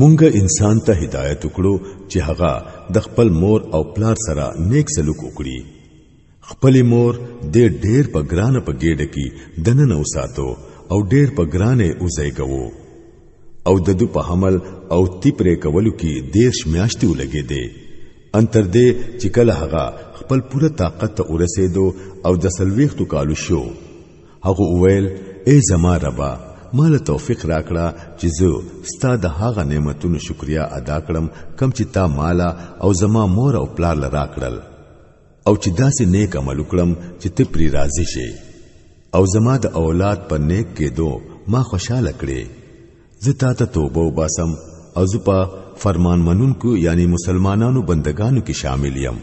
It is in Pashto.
مونږه انسان ته هدایت وکړو چې هغه د خپل مور او پلار سره نیک سلوک وکړي خپل مور د ډېر په ګرانه په ګېډه کې دنه نو ساتو او ډېر په ګرانه اوځيګو او د دو په حمل او تیپرې کولو کې دیش میاشتې ولګې دي ان تر دې چې کله هغه خپل پوره طاقت ته ورسېدو او د سلويختو کالو شو هغه وویل ای زما ربا مال توفیق راکړه چې زه ستا د هغه نعمتونو شکریا ادا کړم کم چې تا مال او زما مور او پلار لرا کړل او چې داسې نیک عمل وکړم چې ته پری راضي شې او زما د اولاد په نیک کېدو ما خوشاله کړې زه تا ته توبه وباسم او زه په فرمان منونکو یعنی مسلمانانو بندگانو کې شامل یم